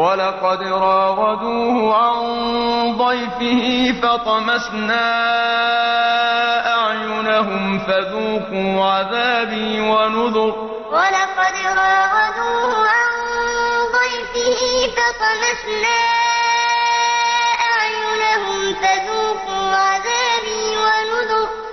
ولقد راودوه عن ضيفه فطمسنا أعينهم فذوقوا عذابي ونذر. ولقد راودوه عن ضيفه فطمسنا